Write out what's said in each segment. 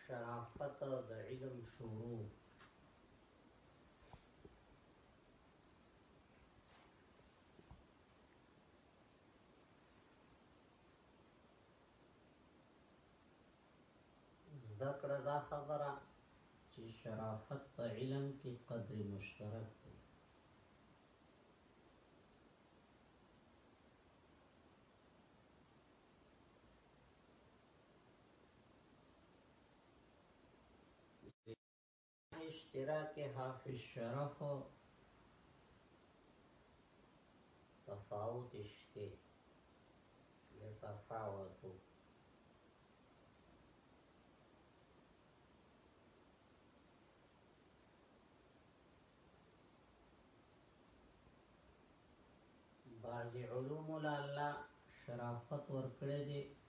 شرافت د علم شروع زدکړه دا خبره چې شرافت په علم کې قدر مشترک دی اشتراک حافظ شرف تفاوت اشته يتفاوتو بعض علوم لالا شرافت ورکړی دی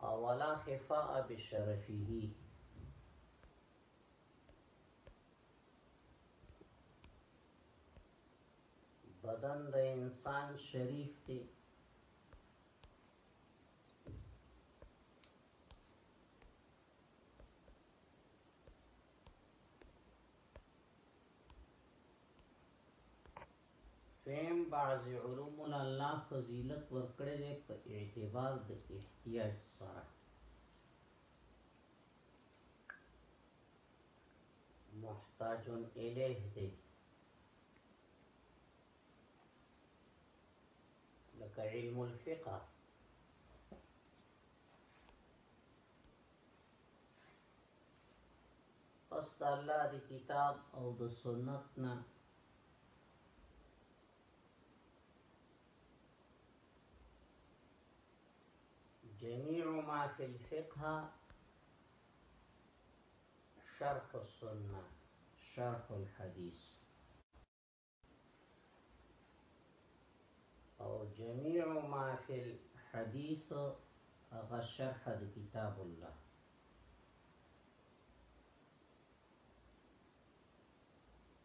اولا خفاء بشرفه بدن د انسان شریف دی فهم بعضی علوموله الله فضیلت ورکړی دی په اعتبار د احتیاج سره محتاجون الیه دی لکه علم الفقه پس الله دی کتاب او د سنت نه جميع ما في الفقه شرح السنة شرح الحديث او جميع ما في الحديث هغه شرح الله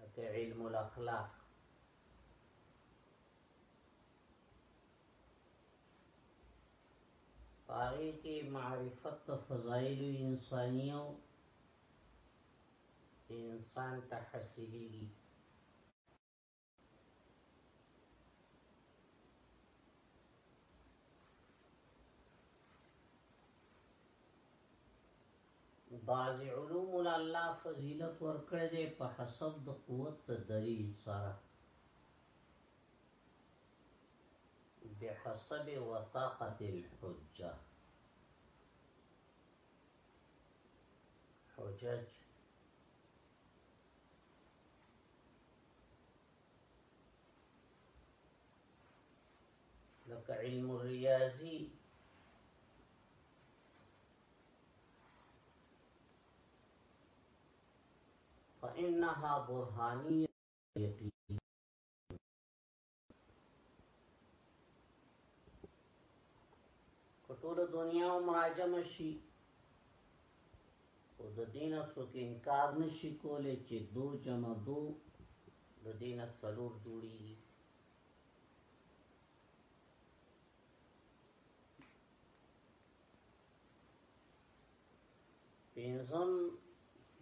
لکه علم الاخلاق پاغی کې معرفت فضائل انسانیو انسان ته حاصلېږي بعض علوم الله فضیلت ورکړي دي په حسب د قوت د دلیل سره بحسب وثاقه الحجه حجج لك علم الرياضي فإنها برهانية يقين ټول دنیا او ماجم شي او د دین څوک انکار نشي کولای چې دو جمع دو د دین څلور جوړیږي پینزم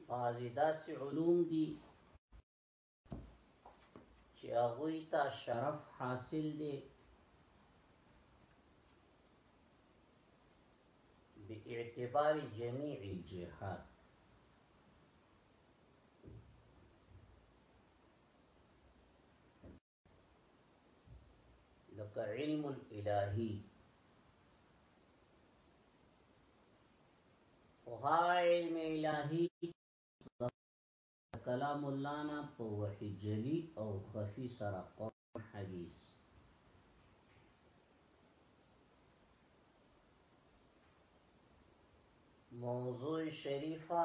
بعضی داسی علوم دی چې هغه ته شرف حاصل دی به اعتبار جميع الجهات لکه علم الالهی وها علم الهی د کلام الله نه په وحی جلی او خفی سره قرآن حدیث موضوع شریفه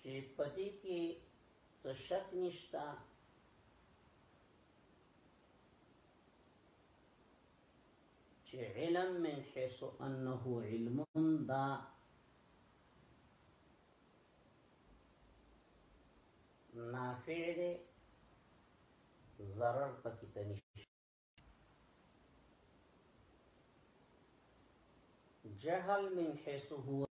چې په دې کې څه شک نشته چې علم من حيث انه علم دا نافع دی ضرر پکې تنشي جهل من حيث هو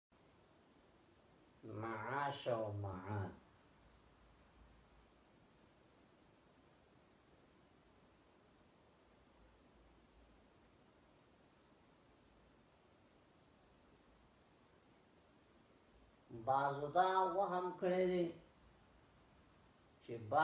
معاش او معاد بازو دا وهم کړی دی چې با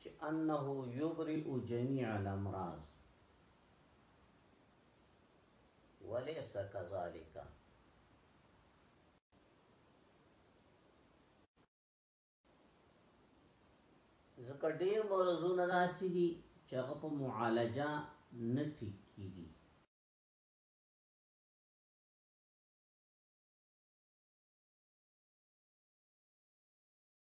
چې انه یبرئ جميع الامراض وليس كذلك ځکه ډیر مرزونه داسي دي چې هغه په معالجه نه ټیک کیږي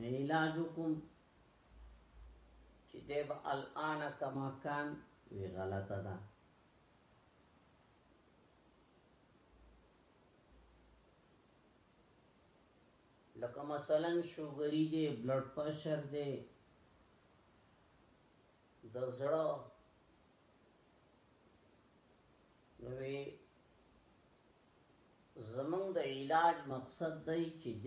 نه علاج کوم چې دیب الان کما کان وی غلطه ده لکه مثلا شوګری دی بلډ پرشر دی د زړه نوې زمونږ د علاج مقصد دی چې د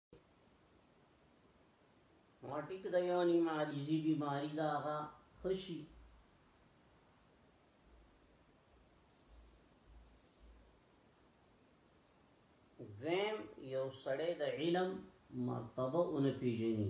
ماټیک د یو نیم عاجزي بیماری دا هغه خشي دویم یو سړی د علم مرتبه اون پیژني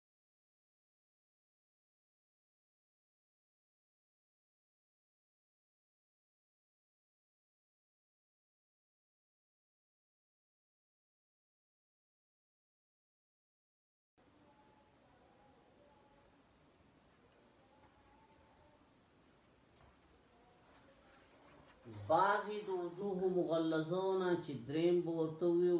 بعضی د وجوه مغلظونه چې دریم بورته ویو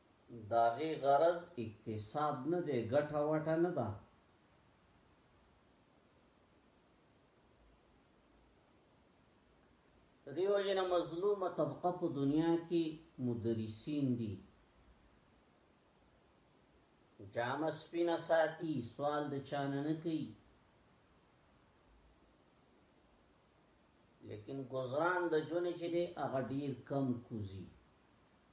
داغې غرض اقتصاد نه دی ګټه وټه نه ده. د دې وجه نه مظلومه طبقه په دنیا کې مدرسین دي جامه سپینه ساتي سوال د چانه نه کوي لیکن گزران د جون چې دی هغه ډیر کم کوزي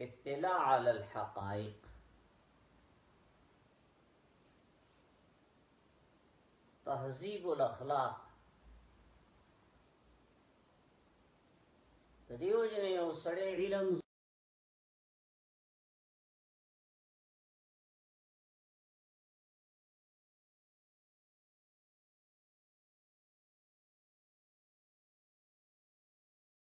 اطلاع على الحقائق تهذیب الاخلاق د دیو جن یو سړی علم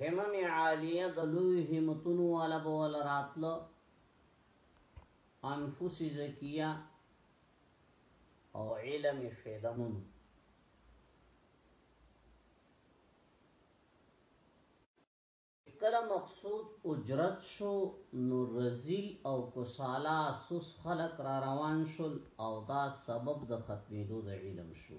همم عالیه د لوی همتونو والا به ول راتلو انفس زکیه او علم فیدمون کله مقصود اجرت شو نو رزیل او کسالا سوس خلق را روان شول او دا سبب د ختمیدو د علم شو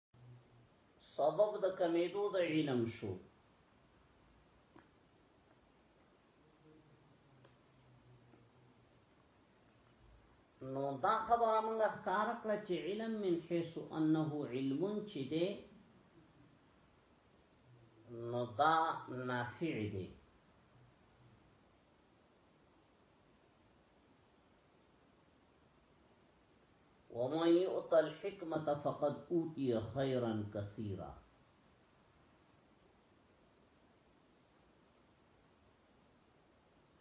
سبب د کمیدو د علم شو نو دا خبره موږ ښکار کړه چې علم من حيث انه علم چې ده نو دا نافع دی ومن يؤت الحكمة فقد أوتي خيرا كثيرا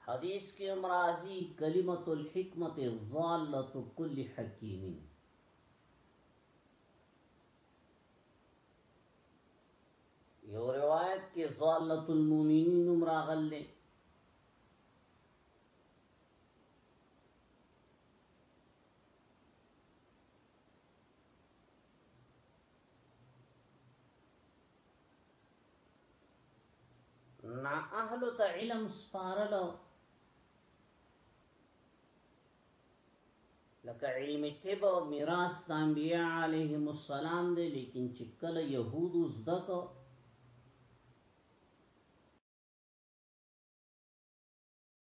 حديث كم رازي كلمة الحكمة الظالة كل حكيمين یو روایت کې ضالت المؤمنین نمراغل له نا اهل ته علم سپارلو لکه علم طب او میراث د انبیاء علیهم السلام دی لیکن چې کله يهودو زده کو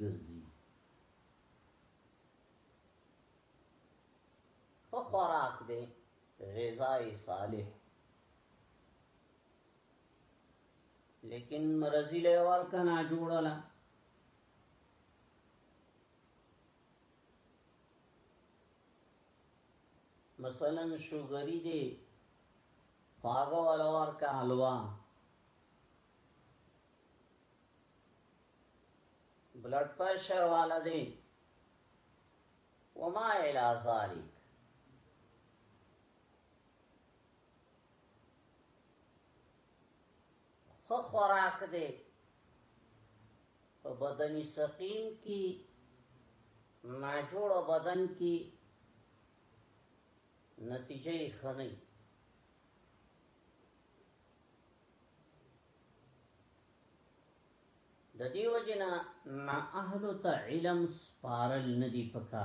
ګرځي په خوراک دی غذای صالح لیکن مرضی له ورکه نه جوړله مثلا شوګری دی خواګه ولا ورکه حلوا بلډ پرشر والا دی وما الى ذلك خو خوراک دی په بدن سقیم کی ناجوړ بدن کی نتیجه خنی د دیو جنا نا اهل ته علم سپارل ندی پکا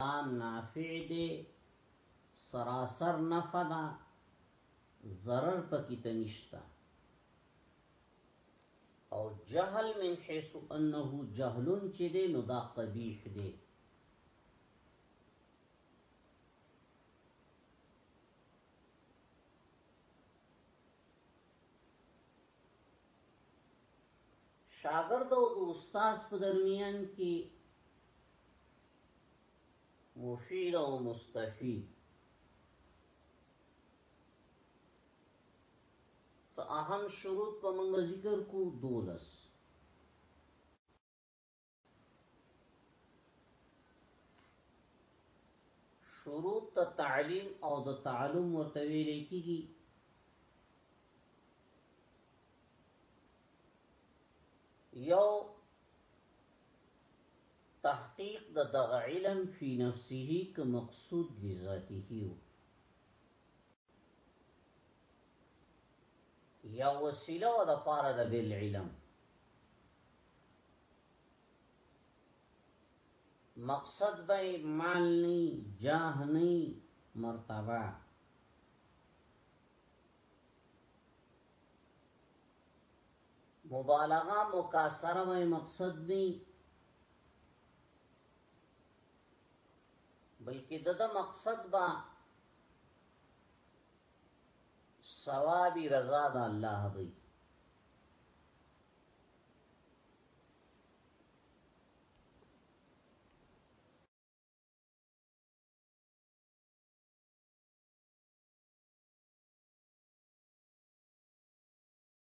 دا نافع دی سراسر نفع ده ضرر پکې ته نشته او جهل من حيث انه جهل چې دی نو دا قبيح دی شاګرد او استاد په درمیان کې مفید او مستفید ته اهم شروط په موږ ذکر کو دولس شروط ته تعلیم او د تعلم ورته ویل کیږي یو تحقیق د دغه علم فی نفسه که مقصود لذاته وو یا وسیله و د پاره د بل علم مقصد به مال نه جاه نه مرتبه مبالغه مکاسره وای مقصد نی بلکې د مقصد با ثوابي رضا د الله دی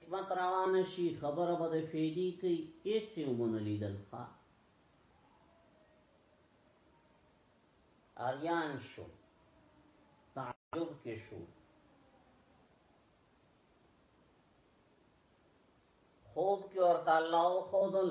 حکمت روان شي خبره به د فیدی کوي هیڅ یې ومنه لیدل ښه اریان شو تعجب کې شو خوب کې ورته الله وخودل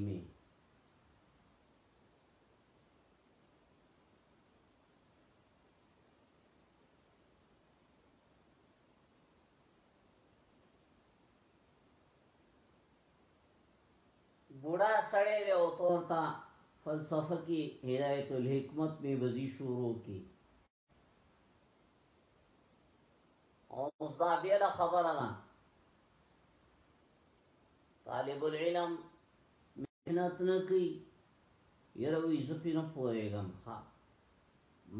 me بوڑا سڑے لے اوتورتا فلسفہ کی ہدایت الحکمت میں وزی شروع کی اوس دا بیل خبره ده طالب العلم محنت نه کوي یره وی زپی نه پوهیږم ها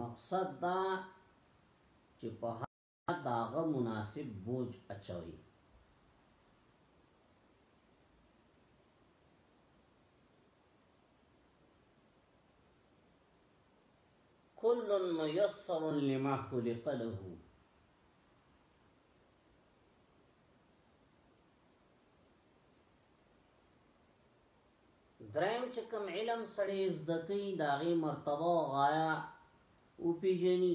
مقصد دا چې په د هغه مناسب بوج اچوي. کل میسر لما خلق له دریم چې کوم علم سړی زده کوي دا غي مرتبه او غایا او پیجنی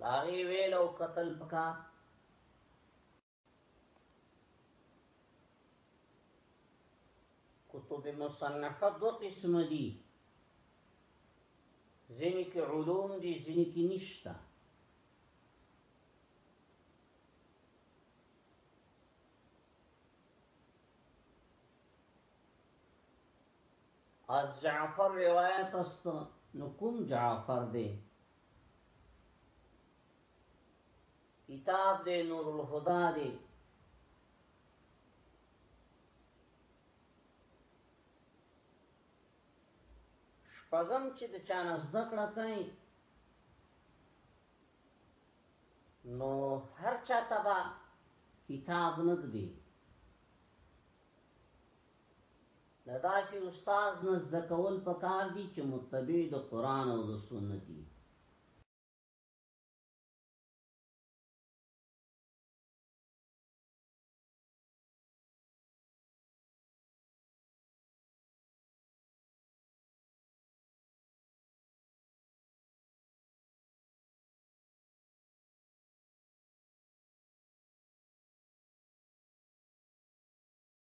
داغی ویل او قتل پکا کتب مصنفه دو قسم دی زینی که علوم دی زینی که نشتا از جعفر روایت است نو کوم جعفر دی کتاب دی نور الهدى دی شپغم چې د چانه زده کړه کوي نو هر چا تبا کتاب نه دی د داسې استاد نه زده کول پکار دي چې متبع د قران او د سنت دي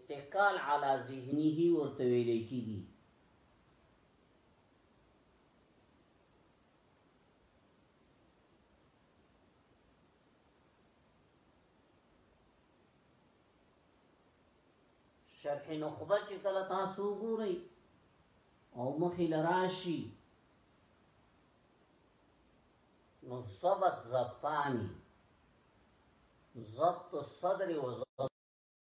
اتکال علی ذهنه ورته ویل کیږي شرح نخبه چې کله تاسو ګورئ او مخې لراشي نو ثبت زبطانی ضبط الصدر و ضبط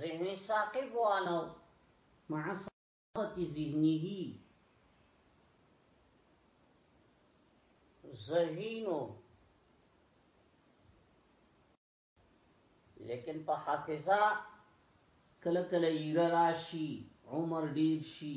ذهنی ثاقب والو مع صحبت ذهنه ذهینو لیکن په حافظه کله کله یې راشي عمر ډیر شي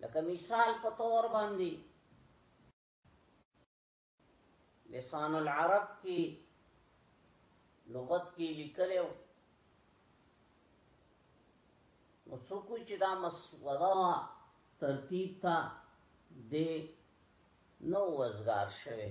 لکه مثال په تور باندې لسان العرب کې لغت کې لیکلو نو څوک چې دا مسوده ترتیب تا د نو وزګار شوه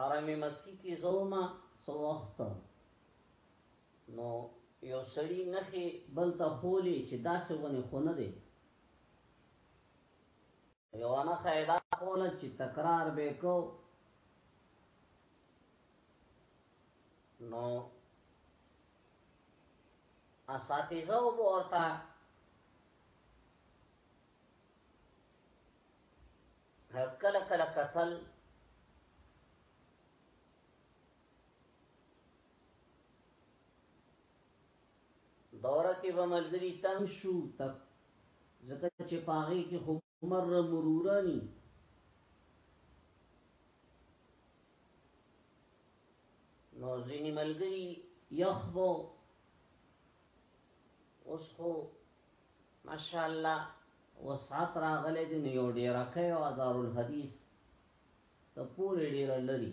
حرم مکی کی زوما سو وخت نو یو سړی نخې بل ته خولې چې داسې ونه خونه دی یوانه خیدا کوله چې تکرار به کو نو اساتذه او ورته کله کله قتل دوره کې به ملګری تنګ شو تک ځکه چې پاغې کې خو مر مرورانی نو ځینې ملګری یخبو اوس خو ماشاءالله وسعت راغلی دی نو یو ډیره کوي او دارالحدیث ته پورې ډیره لري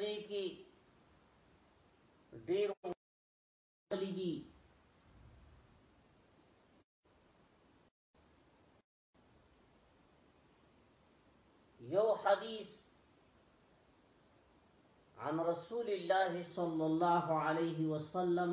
دې کې ډېر لګي یو حدیث عن رسول الله صلى الله عليه وسلم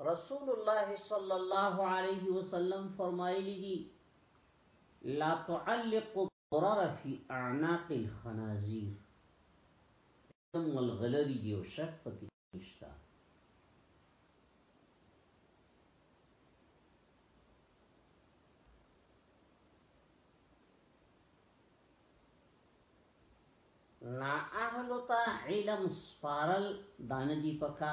رسول الله صلی الله علیه وسلم فرمایلی دي لا تعلق برر فی اعناق الخنازیر تم الغلری دیو شک پکې نشتا نا اهلو تا علم سپارل دانه دی پکا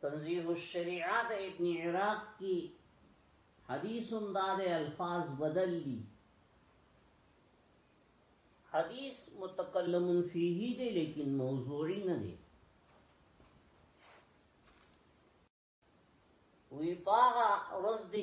تنزیه الشریعات ابن عراق کی حدیث داد الفاظ بدل لی حدیث متکلم فیه دی لیکن موضوعی نه دی وی پاغا رز دی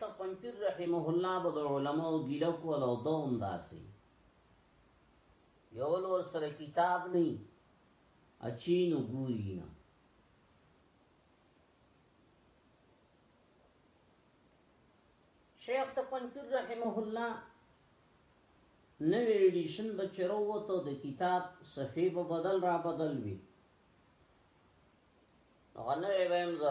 حتی پنځیر رحمه الله به د علماو ګیله کول او دوم داسي یو لور سره کتاب نه اچینو ګوري نه شیخ ته پنځیر رحمه الله نوې ایډیشن به چیرو وته د کتاب صفحه په بدل را بدل وی هغه نوې ویم زه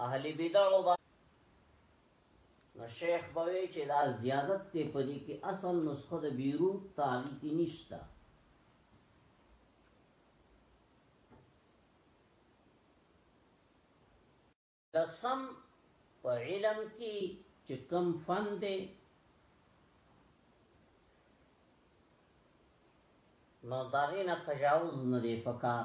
اهل بدع با نو شیخ بوي چې دا زیادت ته پدې کې اصل نسخه د بیرو تعالی کې نشته قسم په علم کې چې کم فن دی نو داغی نه تجاوز نه دی پکار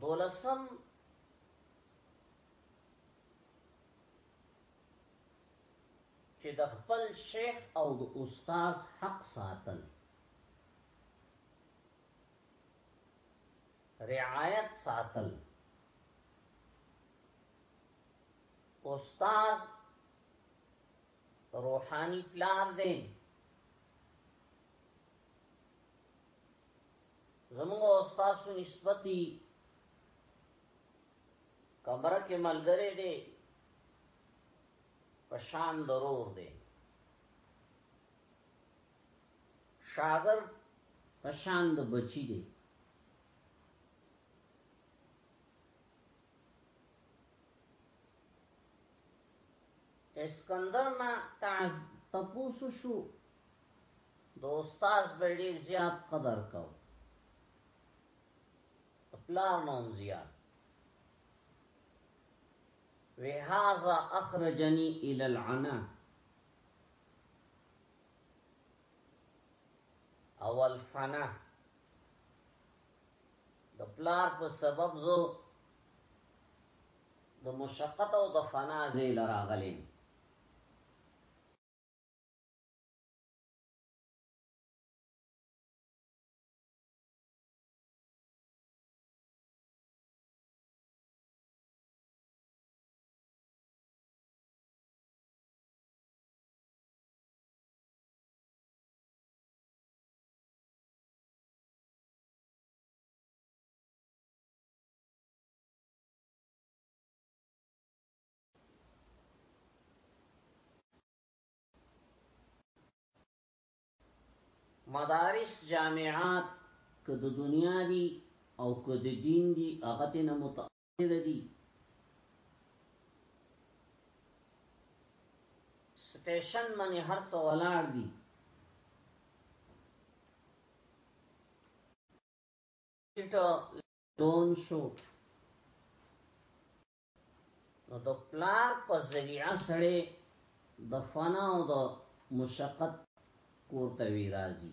دولسم چې د خپل شیخ او د استاد حق ساتل رعایت ساتل استاد روحانی پلار دی زموږ او تاسو نسبتي کمره کې ملګری دی پشان ضرور دی شاګر پشان د بچی دی اسکندر نه تعز تپوسو شو د استاد به ډیر زیات قدر کو پلار نوم زیات وی هاذا اخرجنی الى العنا اول فنا د پلار په سبب زو د مشقت او د فنا ځای لراغلي مدارس جامعات که د دنیا دي او که د دین دي هغه ته متأثر دي سټیشن باندې هر څو ولاړ دي ټیټه تون شو نو د پلار په ذریعہ سره د فنا او د مشقت کور ته وی راځي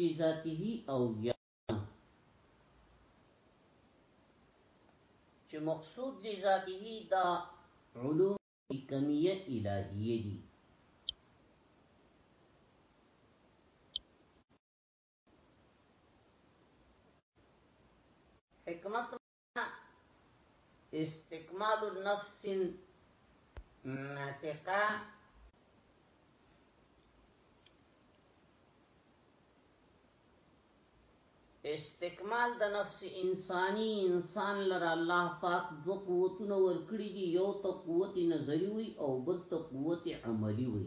لذاته او یا چې مقصود لذاته دا علوم کمیه الهیه دي حکمت استکمال النفس ناتقا استکمال د نفس انسانی انسان لره الله پاک دو قوتونه ورکړي دي یو ته قوت نظری وي او بل ته قوت عملی وي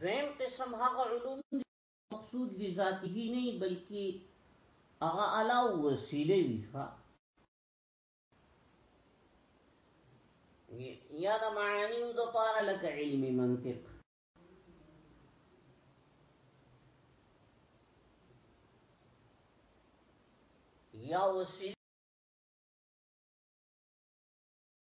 دویم قسم هغه علوم دی مقصود دی ذاتی نه بلکې هغه علاوه وسیله وي یا د معانی او د پاره لکه علم منطق یا وسیله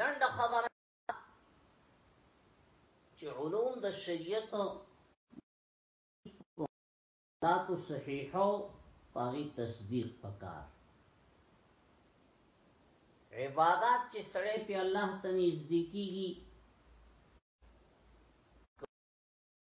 لند خبره چې علوم د شریعت تاسو صحیحو پاغي تصدیق پکار عبادت چې سړی په الله ته نږدې کیږي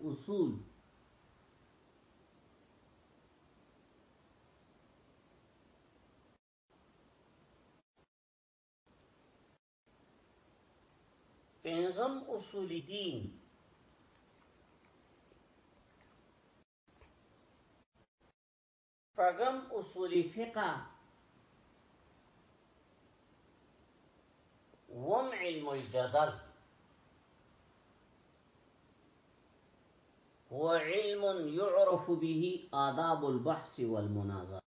اصول پنځم اصول دین شپږم اصول فقه وم علم الجدل هو علم يعرف به آداب البحث والمناظرة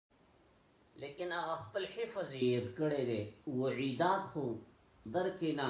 لیکن هغه خپل حفظ یې کړی دی وعیدات خو درکې نه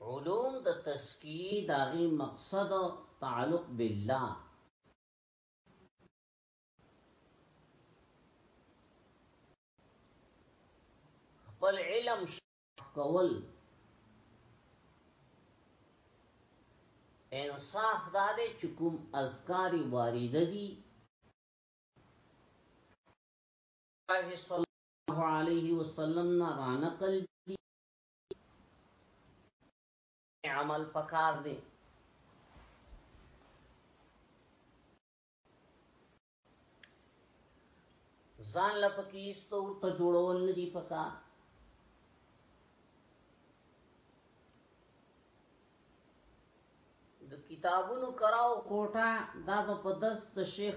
علوم د تزکیه داغي مقصد تعلق بالله خپل علم کول انصاف دا دی چې کوم اذکاری وارده دي الله صلی الله علیه وسلم نه رانقل دي عمل پکار دی ځان لپاره ایستو ته جوړول نه دی پکار د کتابونو کراو کوټه دا په دست شیخ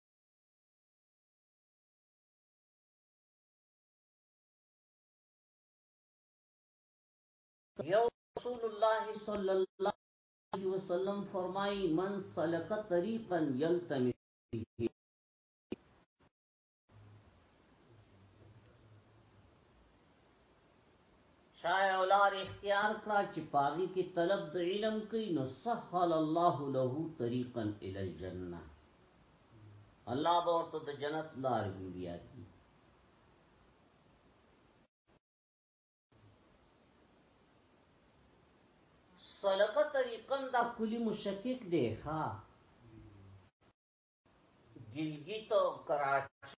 یو رسول الله صلی الله علیه وسلم فرمایي من سلک طریقا یلتمس چا یو لار اختیار کړه چې په هغې کې طلب د علم کوي نو سهل الله له طریقا الی الجنه الله به ورته د جنت لار جوړیا کړي سلکه طریقا دا کلی مشفق دی ښا ګلګیت او کراچۍ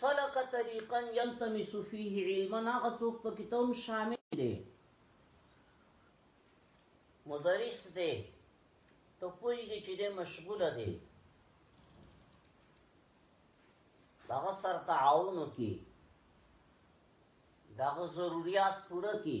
سلک طریقا یلتمس فیه علما هغه څوک په کتاب شامل دی مدرس دی ته پوهیږي چې دی مشغوله دی دغه سر تعاون وکړي دغه ضرورت پوره کړي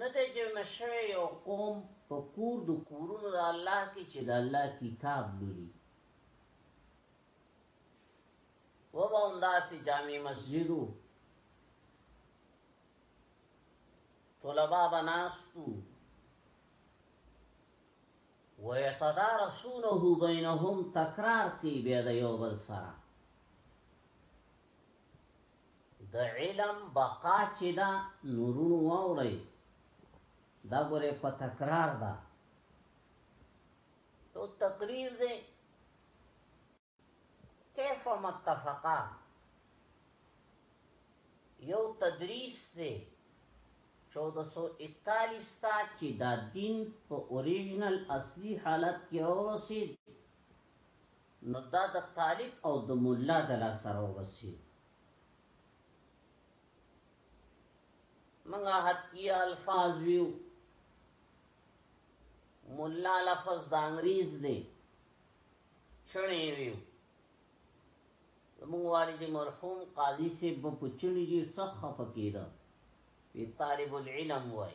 نه د جمع شوی یو قوم په کور د کورونو د الله کې چې د الله کتاب لولي و به همداسې جامع مسجدو طلبا به ناستو ويتدارسونه بينهم تکرار کوي بیا د یو بل سره د علم بقا چې دا نورونو واورئ دا ګوره په تکرار ده تو تقریر دی کیف متفقا یو تدریس دی 1441 تا چې دا دین په اوریجنل اصلي حالت کې اورسید نو دا د طالب او د مولا د لا سره وبسي منګه حقی الفاظ ویو مولا لفظ د انګریز دی چړې ویو موږ والد مرحوم قاضي سي په پچړي دي څخه خفه کیده وی طالب العلم وای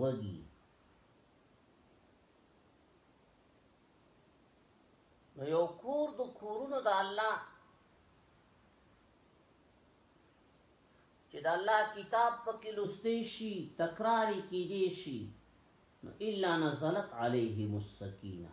وږي نو یو کور د کورونو د الله چې د الله کتاب پکې لوستې شي تکراری کې دي شي نو الا نزلت عليهم السکینه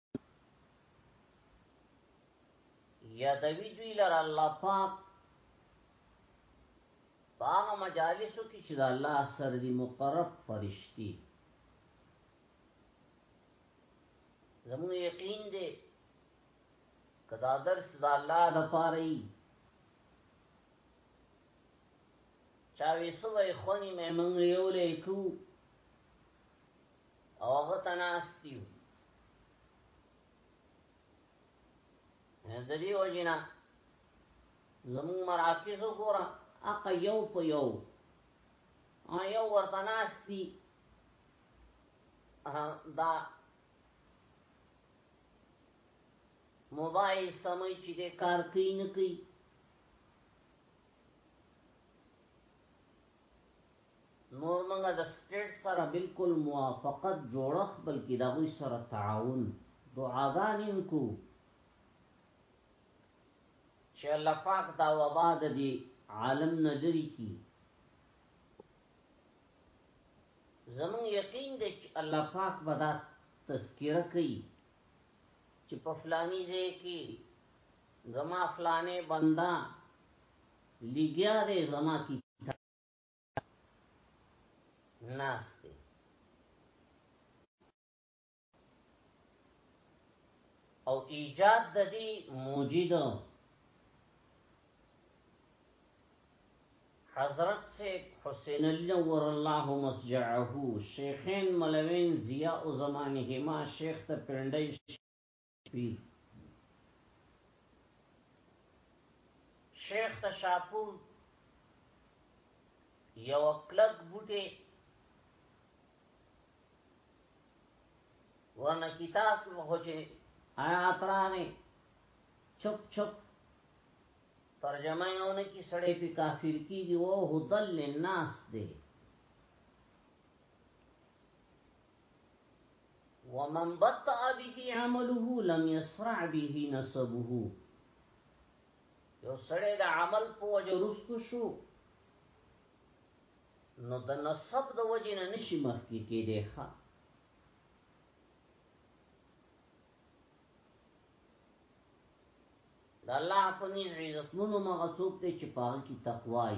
یادوی دوی لر الله پاک باغ مجالسو کی چې د الله سره دی مقرب فرشتي زمون یقین دی کدا درس د الله د پاره چاوی سوی خونی میمون یو لیکو او هغه تناستیو د دې وجینا زمو مراکز وګوره اقا یو په یو ا یو ورته ناشتي دا موبایل سمې چې د کار کوي نه کوي نور موږ د سټیټ سره بالکل موافقت جوړخ بلکې د غوي سره تعاون دعاګانین کو چې الله پاک دا وبا د دې عالم نظری کی زمون یقین دی چې الله پاک به دا تذکرہ کوي چې په فلانی ځای کې زما فلانه بندا لګیا دی زما کتاب ناس دی او ایجاد د دې موجد حضرت سے حسین النور الله مسجعه شیخین ملوین ضیاء زمانهما شیخ ته پرندای وی شیخ تشاپور یو کلک بوټي ورنه کتاب هو چې آیا ترانه چپ چپ ترجمه یې ونه کی سړې په کافر کیږي او هدل للناس دی ومن بطأ به عمله لم يسرع به نسبه یو سړی د عمل په وجه رستو شو نو د نسب د وجه نه نشي مخکې کېدی ښه د الله په نيز عزتمنو مغه څوک دی چې پاغه کی تقوای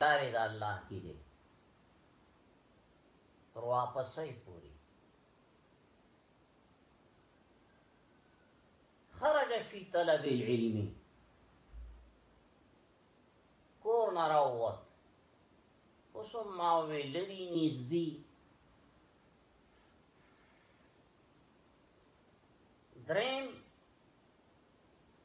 داري دا الله کی دی تر واپسې پوری خرج فی طلب العلم کور نراوت اوسو ماوی لری نزدی درین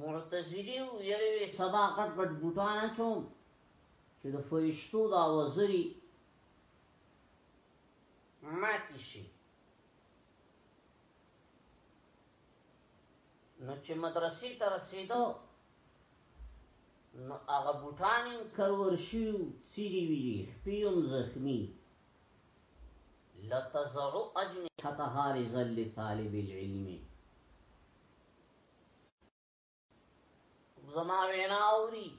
معتزلی او یوی سبا کټ کټ بوټان چوم چې د فرشتو دا وزري ماتی شي نو چې مدرسې ته رسیدو نو هغه بوټان کرور شو سیری ویری خپیوم زخمی لتزع أجنحتها رزا لطالب العلم زمان وینا اوري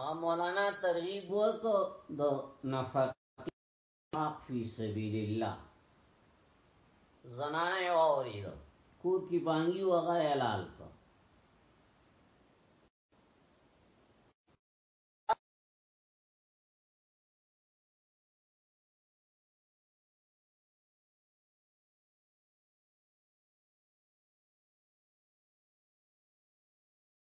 او مولانا ترغیب ورکو د نفق فی سبیل الله زنانه اوری دو کور کی بانگی وغا اعلان کو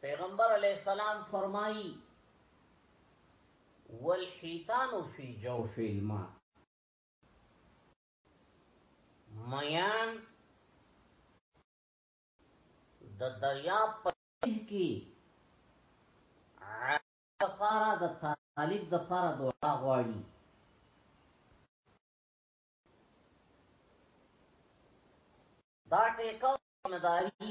پیغمبر علی السلام فرمایي والحيتان في جوف الماء میان د دریا په کې لپاره د طالب د لپاره دعا غواړي دا ټیکو مداري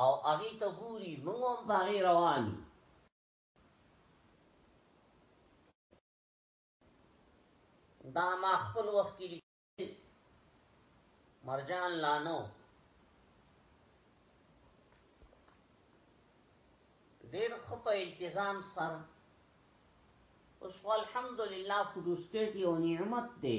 او هغه ته ګوري موږ هم باغې روان یو دا ما خپل وخت کې مرجان لانو ډیر خو په التزام سره اوس الحمدلله فلوسټیټ یو نعمت دی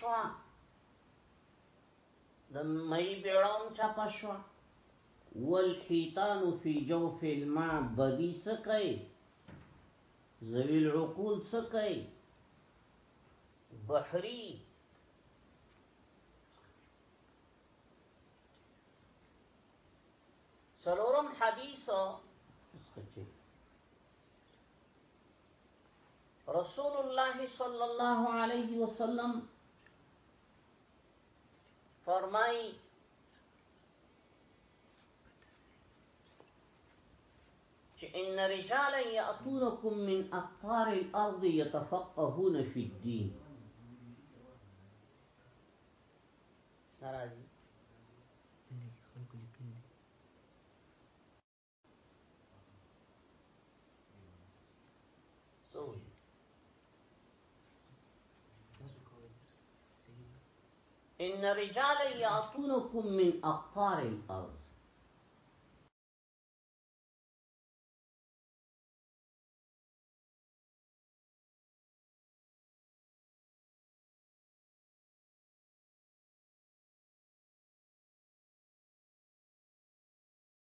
شوا د مې بیړوم چا پښوا والحيتان في جوف الماء بدی سکه ذوی العقول سکه بحری سلورم حدیث رسول الله صلى الله عليه وسلم فرمائی ان رجالا ياتونكم من اقطار الارض يتفقهون في الدين ناراضي ان رجال یاتونکم من اقطار الارض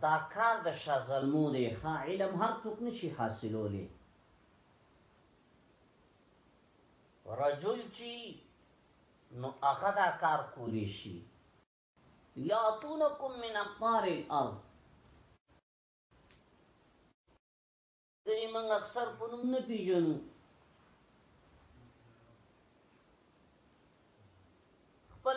دا کار د شازلمو دی ښا علم هر څوک نشي حاصلولی رجل چی نو هغه دا کار کولی شي یاتونکم من اقطار الارض دې موږ اکثر په نوم نه پیژنو خپل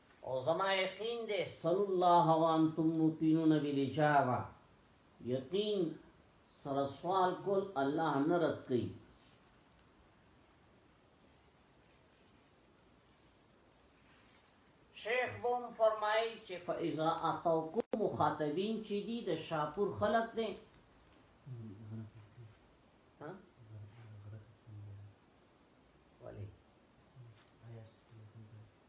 او زما یقین دې صلی الله وانتم موقنون بالاجابه یقین سره سوال کول الله نه رد کوي شیخ بوم فرمایي چې فاذا اتوکم مخاطبین چې دي د شاپور خلق دي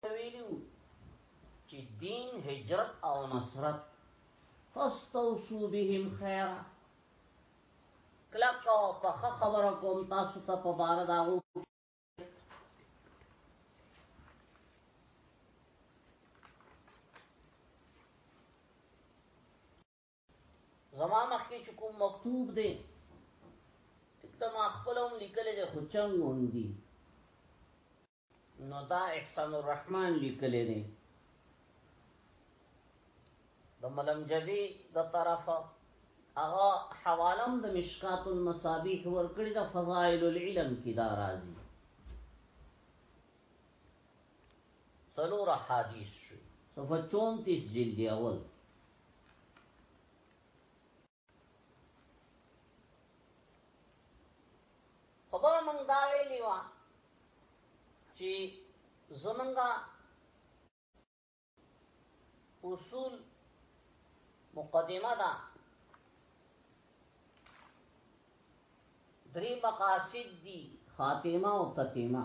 ویلو چې دین هجرت او نصرت فاستوصو بهم خیرا کلکو په خبر کوم تاسو ته په بار داغو زما مخ کې کوم مکتوب دی ته ما خپل هم لیکل دي خو چنګ هم دي نو دا احسان الرحمن لیکل دي د ملم جبی د طرفه هغه حوالم د مشکات المصابیح ورکړي د فضائل العلم کی دا راضی سلور حدیث شو صفحه 34 جلد اول خبره مونږ دا ویلی و چې زمونږه اصول مقدمه ده درې مقاصد دي خاتمه او تتمه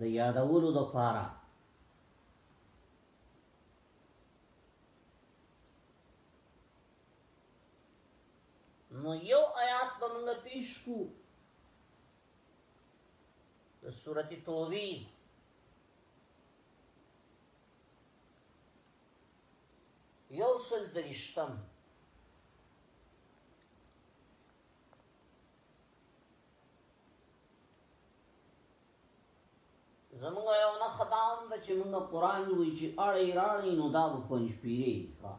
د یادولو د پاره نو یو آیات به موږ پیش کو د سورته توبه یو سل درشتم زمونږ یو نه خداوم د چې موږ قران وی چې اړې راړې نو دا به پنځ پیری ښا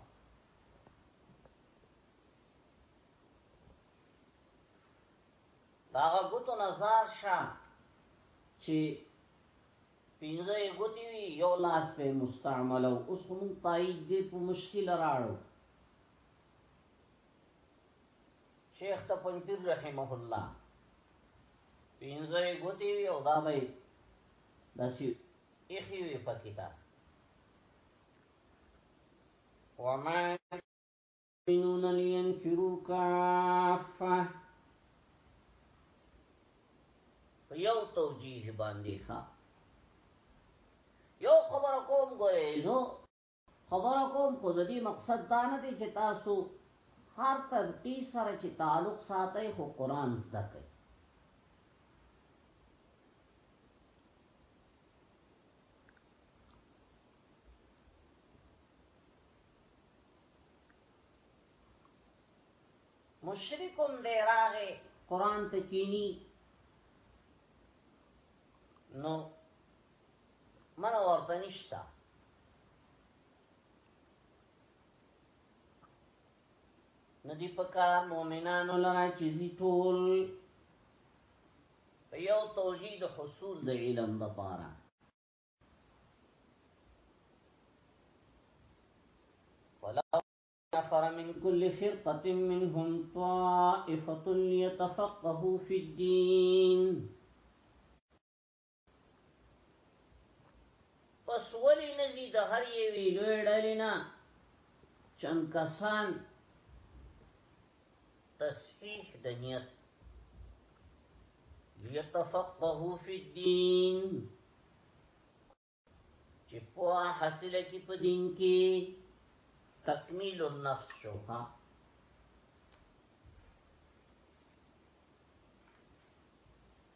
دا غوتو نظر شه چې پینځه غوتی وی یو لاس په مستعمل او اوس موږ تایید دې په مشکل راړو شیخ ته پنځیر رحمه الله پینځه ګوتی وی او دا به داسی اخی وی پکیتا وما منون لینفرو کافه په یو توجیه باندې ښه یو خبر کوم ګورې زه خبره کوم خو د دې مقصد دا نه دی چې تاسو هر طبقي سره چې تعلق ساتي خو قران زده کوي مشرکم دی راغه قران ته کینی نو منه ورته نشته ندی پکار مؤمنانو لرا چې زی ټول په یو توجید حصول د علم د پاره ولو نفر من كل فرقة منهم طائفة ليتفقهوا في الدين پس ولی نزی د هر یوی لوی ډلی نه چند کسان تصحیح د نیت لیتفقهو فی الدین چې په حاصله کې په دین کې تکمیل النفس شو ها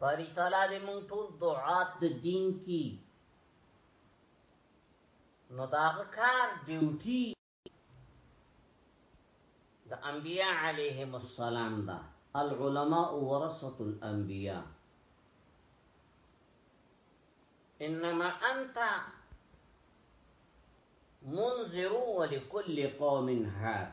باری تعالی دې مونږ ټول دعات د دین کی نو دا کار ډیوټي د انبیاء علیهم السلام دا العلماء ورثه الانبیاء انما انت منذر ولكل قوم هاد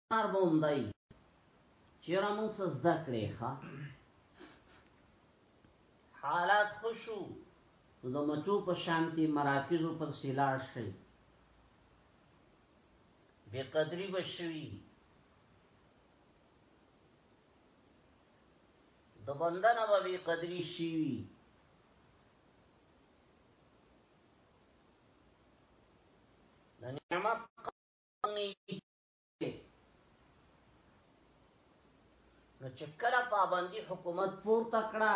کار بوم دی چیرې موږ څه زده کړې ښا حالات خوشو د مچو په شانتي مراکزو پر سیلار شي بے قدری بشوی د بندن به بے قدری شي د نعمت قانوني نو چې کله پابندي حکومت پورته کړه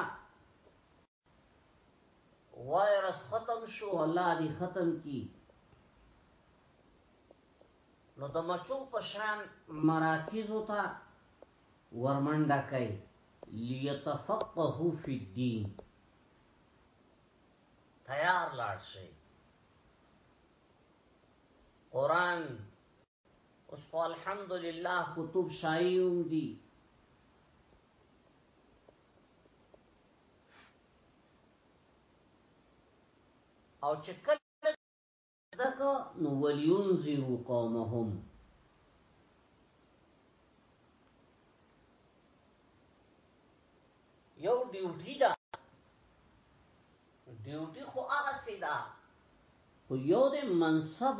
وایرس ختم شو الله دې ختم کی نو د مچو په شان مراکز وتا ورمنډه کوي ليتفقهوا في الدين تیار لاړ شي قران اوس خو الحمدلله کتب شایع هم دي او چې کله ځکه نو ولینذرو قومهم یو ډیوټي ده ډیوټي خو هغه سیدا خو یو د منصب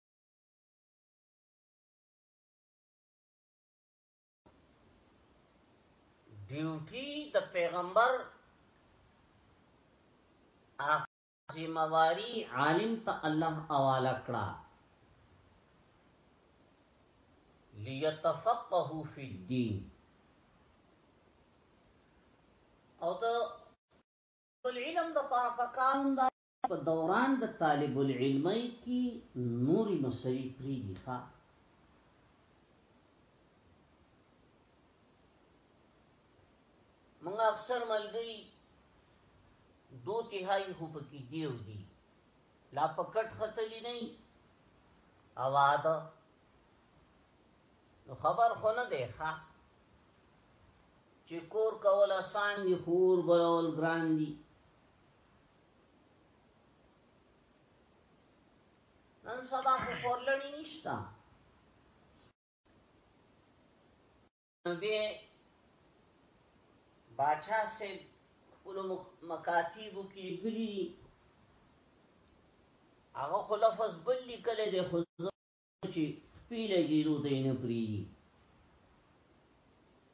ډیوټي د پیغمبر ذمہواری عالم ته الله حواله کړه ليتفقه في الدين او ته العلم د پاره پکاروم دا په دوران د طالب العلمۍ کی نوری مسلی پریږدی ښه موږ اکثر ملګری دو تهایی خو پکې دیو دی لا پکټ ختلی نه اواز نو خبر خو نه دی ښا چې کور کول آسان دي خور بلول ګران دي نن سبا خو خورلړی نشتا دې باچا سے خپل مکاتیبو کې غلي هغه خلفظ بل لیکل دي خو چې پی لګیدو ته نه پریږي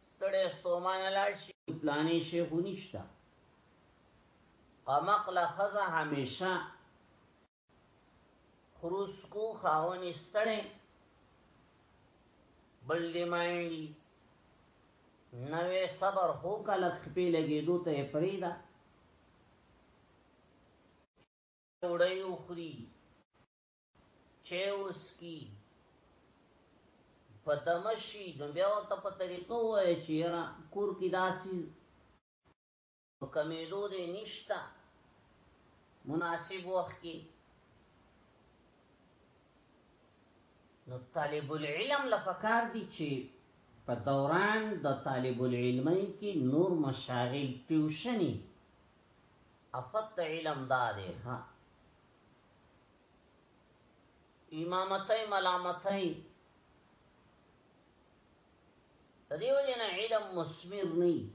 ستړی ستومان لاړ شي پلانې شي خو نشته قمقله خزه همیشه خروس کو خاونی ستړی بل دی مایندی نوې صبر هو کله خپې لګېدو ته پریدا وړي وخري چه اسکی په دمشي نو بیا ورته په طریقه وای چې را کور کې داسي کمیدو دې نشتا مناسب وخت کې نو طالب العلم لپاره دي چې په دوران د طالب العلمي کې نور مشاغل ټیوشنی افت علم دا دی ها امامتای ملامتای دیو جن علم مسمر نی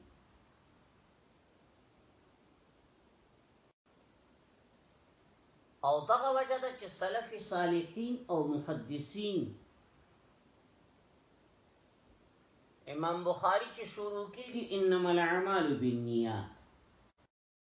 او دغه وجه ده چې سلف صالحین او محدثین امام بخاری چې شروع کیږي انما الاعمال بالنیات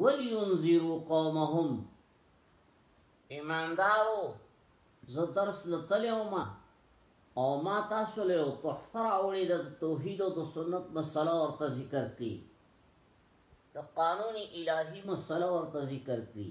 ولینذرو قومهم ایماندارو زه درس لتلی وم او ما تاسو له یو تحفه راوړې د توحید او د سنت مسله ورته ذکر کړي د قانون الهي مسله ورته ذکر کړي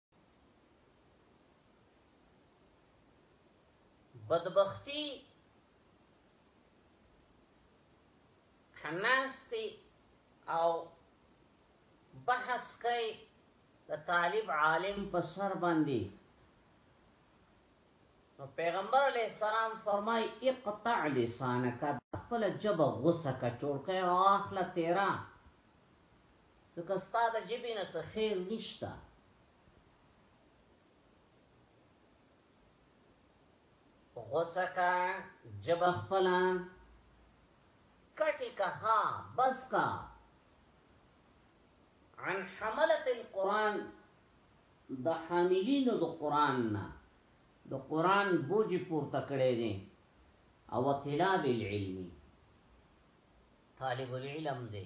بدبختی کناستی او بحث کوي د طالب عالم په سر باندې نو پیغمبر علی السلام فرمای اقطع لسانک خپل جب غوسه کا چورکه واخله تیرا ځکه ستا د جبې نه څه خیر نشته غوڅه کا جب خپلا کټی کا ها بس کا عن حملت القرآن د حاملینو د قرآن نه د قرآن بوج پورته کړی دی او طلاب العلم طالب العلم دی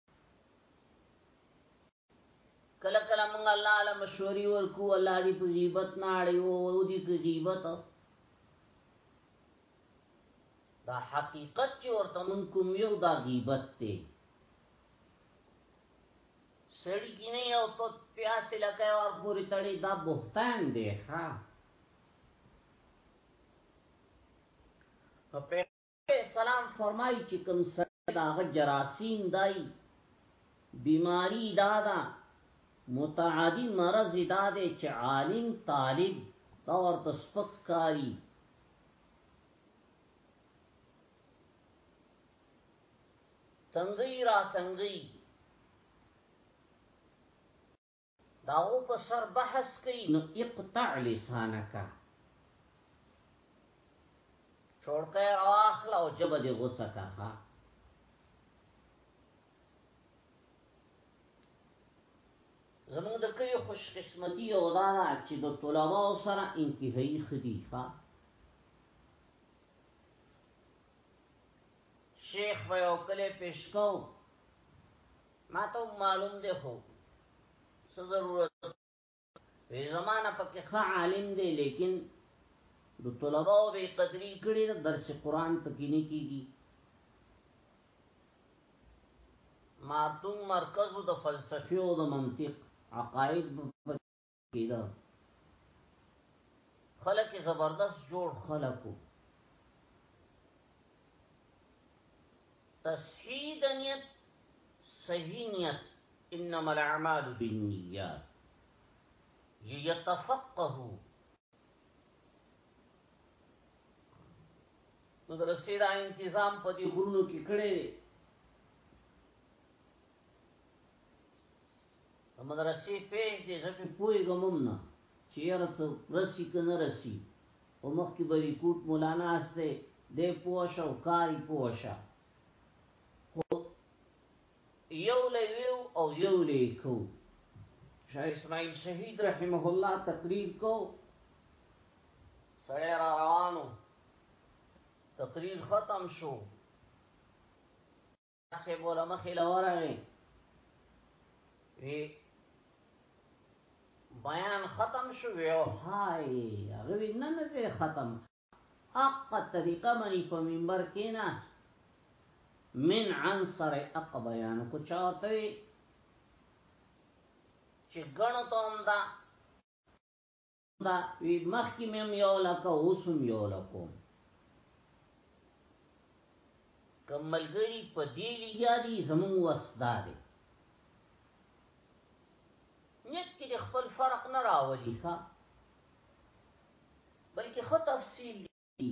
کله کله موږ الله له مشوري ورکو الله دې په غیبت نه اړي او دې په غیبت دا حقیقت چې ورته مونږ کوم یو دا غیبت دی سړی کی نه یو تو پیاس لکه او پوری تړي دا بهتان دی ها په السلام فرمائی چی کوم سړی د هغه جراثیم دای بیماری دا ده متعدی مرض دا ده چی عالم طالب دا ورته سپک ښکاری تنګی را تنګی داو په سر بحث کوي نو اقطع لسانک چورکه راخلا او جبه دی غوسه کا ها زموږ د کلی خوش قسمتي او دا چې د طلبه سره انتهایی خدي ښا شیخ ویو کله پیشکو ما ته معلوم دی خو څه ضرورت وی زمانہ پکې ښه عالم دی لیکن د طلباو به قدرې کړي درس قران پکې نه کیږي مارتون مرکز د فلسفي او د منطق عقاید پیدا خلک زبردست جوړ خلکو تصحیح د نیت صحیح نیت انما الاعمال بالنیات ليتفقهوا نو د رسې دا انتظام په دې غرونو کې کړی د مدرسې پیج دی زه په پوهېږم هم نه چې یاره څه رسي که نه رسي خو مخکې به ریکوټ ملا ناست دی دی پوه شه او کار یې پوه شه خو یو له یو او یو له یې کوو شاه اسماعیل شهید رحمه الله تقریر کو سړی را روانو تقریر ختم شو اسه بوله مخې لورغه وی بیان ختم شو ویو هاي هغه نه نه ختم اق طریقه منی په منبر کې ناس من عنصر اق بیان کو چاته چې ګڼو ته هم دا دا وی مخکی مم یو لکه اوسم یو لکو کملګری په دې لګیا دي زمون وسدا دي نیت کې خپل فرق نه راولي ښا بلکې خو تفصیل دي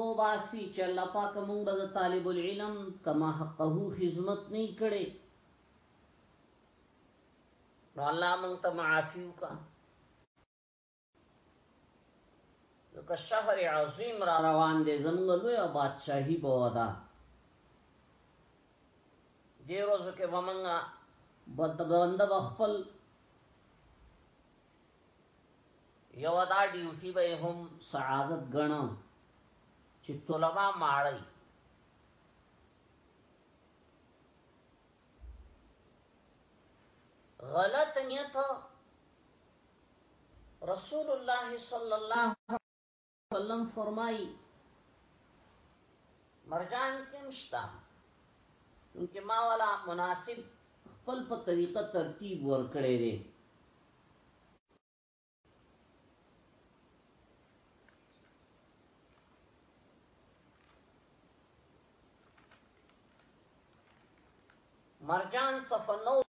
وباسي چې الله پاک مونږ به د طالب العلم کما حقه خدمت نه کړي نو الله مونږ ته معافي وکا لکه شهر عظیم را روان دی زمونږ لوی بادشاہي به ودا دې ورځو کې ومنګا بندبند خپل یو دا ډیوټي به هم سعادت غنو چې طلبه ماړی غلط نیت رسول الله صلی الله وسلم فرمایي مرجان کې مشتا چې ما ولا مناسب خپل په طریقه ترتیب ورکړی دی مرجان صفحه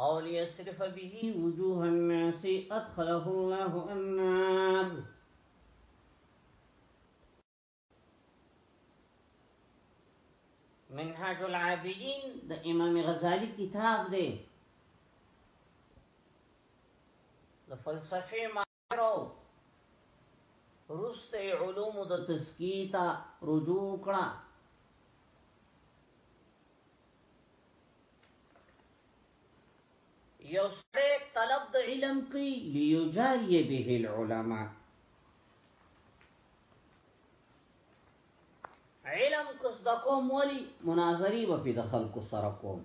او ليصرف به وجوه الناس ادخله الله النار منهاج العابدين د امام غزالي کتاب دی د فلسفه روسته علوم د تزکیه ته رجوع کړه یو سره طلب د علم کی لیجاری به العلماء علم کس د کوم ولی مناظری و په د خلکو سره کوم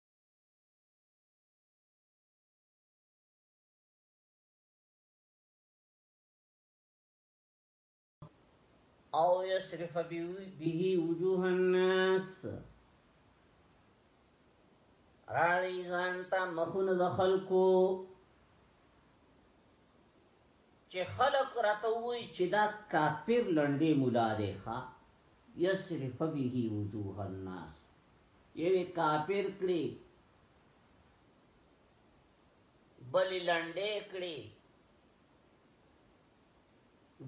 او يصرف به وجوه الناس راړي ځان ته مخونه د خلکو چې خلق راته وای چې دا کافر لنډې مولا دی ښا يصرف به وجوه الناس یوی کافر کړي بلی لنډې کړي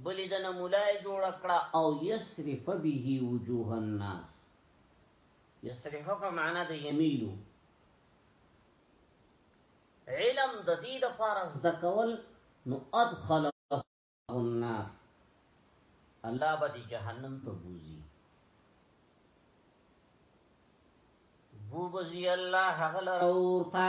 بلی د نمولای جوړ کړه او یصرف به وجوه الناس یصرف په معنا د یمینو علم د دې د فارس د کول نو ادخل النار الله به دې جهنم ته بوزي بوبزي الله هغه لرور تا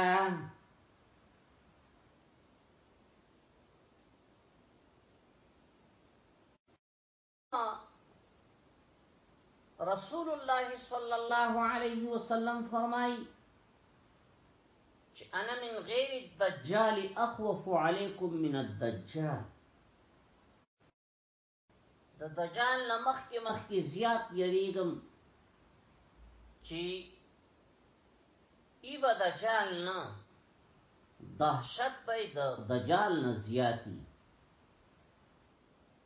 رسول الله صلی الله علیه وسلم فرمای چې انا من غیر الدجال اخوف علیکم من الدجال د دجال لمخ کې مخ کې زیات یریګم چې ای به دجال نه دهشت به د دجال نه زیاتی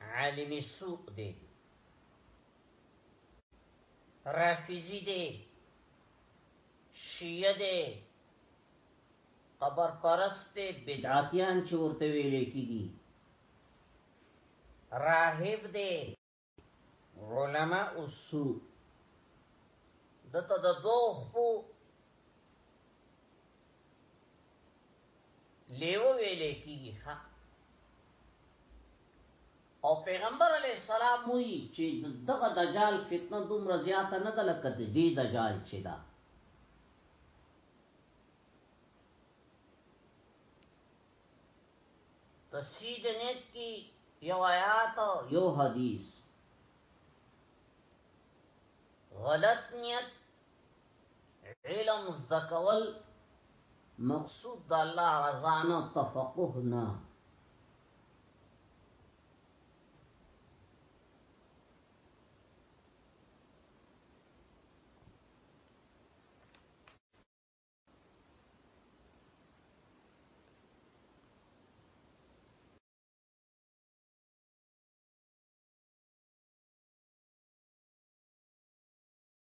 عالم سوق دی رافیزی دی شیعه دی قبر پرست بدعتیان چې ورته ویل کیږي راهب دی علماء السو دته د دوه خو لیو ویلې کیږي ښا او پیغمبر علی السلام وی چې دغه دجال فتنه دومره زیاته نه ده لکه د دې دجال چې ده تسید نیت کی یو آیات یو حدیث غلط نیت علم زکول مقصود د الله رضا نه تفقه نه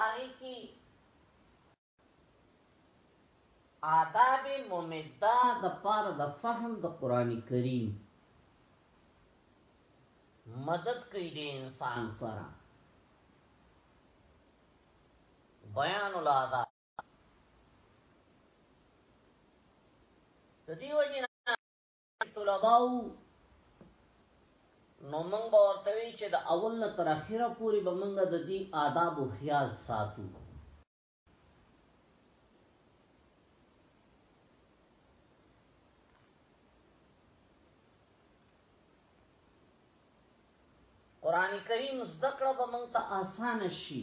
هغه کی آداب ممدا د پار د فهم د قران کریم مدد کوي د انسان سره بیان الادا د دیو جن طلباو نو موږ به ورته وی چې د اول نه تر اخره پورې به موږ د دې آداب او خیال ساتو قران کریم زده کړه به موږ ته آسان شي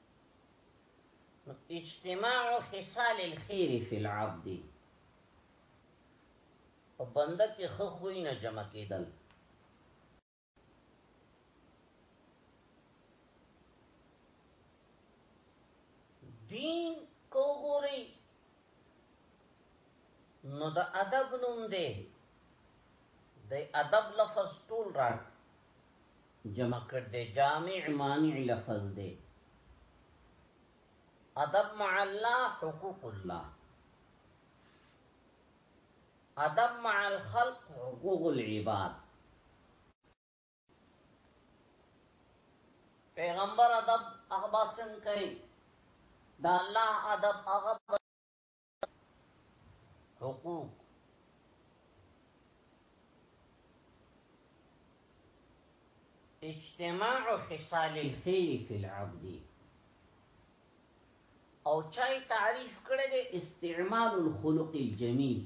اجتماع خصال الخير في العبد په بنده کې خو خوې نه جمع کېدل دین کو ګوري نو د ادب نوم دی د ادب لفظ ټول راټ جمع کړ دی جامع مانع لفظ دی ادب مع الله حقوق الله ادب مع الخلق حقوق العباد پیغمبر ادب اغباسن کئی دا اللہ ادب اغباسن حقوق اجتماع خصال الخير في العبد او چای تعریف کړی دی استعمال الخلق الجمیل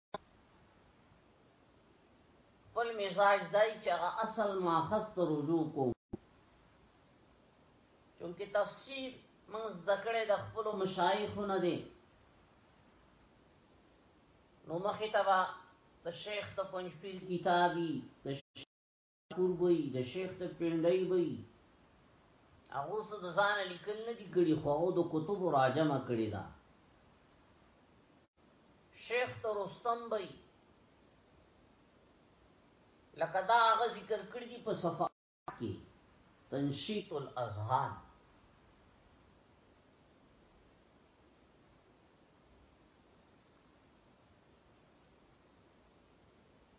خپل مزاج دای چې هغه اصل ماخذ ته رجوع کو چونکه تفسیر موږ ذکرې د خپل مشایخو نه دي نو مخې ته د شیخ د پنځپیر کتابي د پور بوي د شیخ ته پندای بوي هغه څه د ځان لیکل نه دي کړي خو او د کتب راجمه کړي دا شیخ ته رستم بوي لکه دا هغه ذکر کړی دی په صفه کې تنشیط الاذهان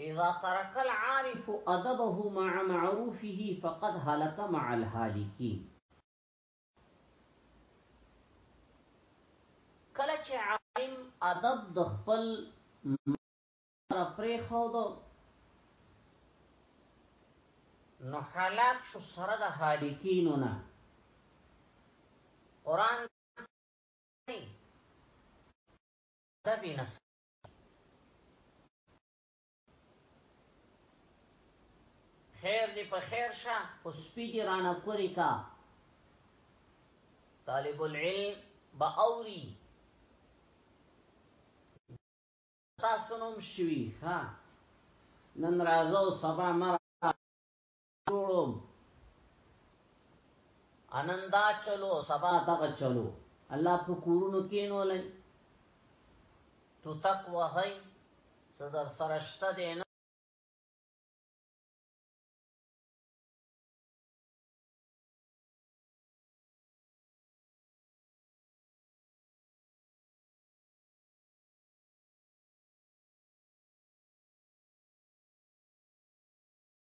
اذا ترک العارف ادبه مع معروفه فقد هلک مع الهالکین کله چې عالم ادب د خپل سره پرې خود نو حالات شو سره د حالکینو نه قران دبی نس خیر دی په خیر شه او سپی دی رانه کوری کا طالب العلم با اوری تاسو نوم شوی ها نن راځو سبا مر جوړوم انندا چلو سبا دغه چلو الله په کورونو کې نو لای تو تقوا هي صدر سرشته دې نه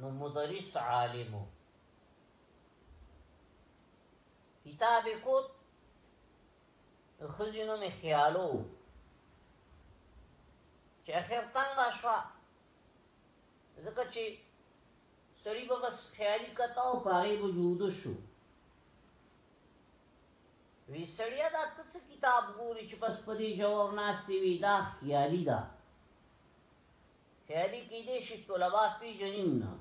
نو مدرس عالمو کتاب کوت خزینو می خیالو چې اخر تنگ شوا ځکه چې سړی به بس خیالي کته او پاره وجود شو وی سړیا دا څه کتاب ګوري چې بس په دې جواب ناشتي وی دا خیالي ده خیالی کې دې شي طلبه پیژنیم نه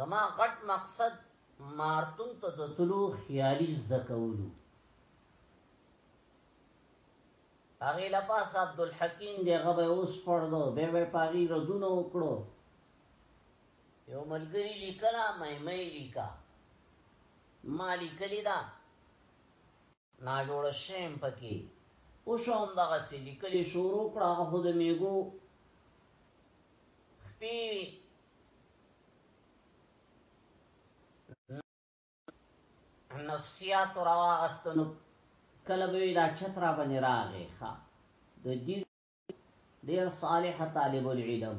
زما غټ مقصد مارتون ته د تلو خیالي زده کولو هغه لپاس عبد الحکیم دی غبه اوس پړدو به به پاغي ردونه وکړو یو ملګری لیکلا مې مې لیکا ما لیکلی دا نا جوړ شیم پکې او شوم دغه سې لیکلې شروع کړه خو د میګو خپې نفسیات روا استنو کله به دا چترا باندې راغې ښا د دې ډیر صالح طالب العلم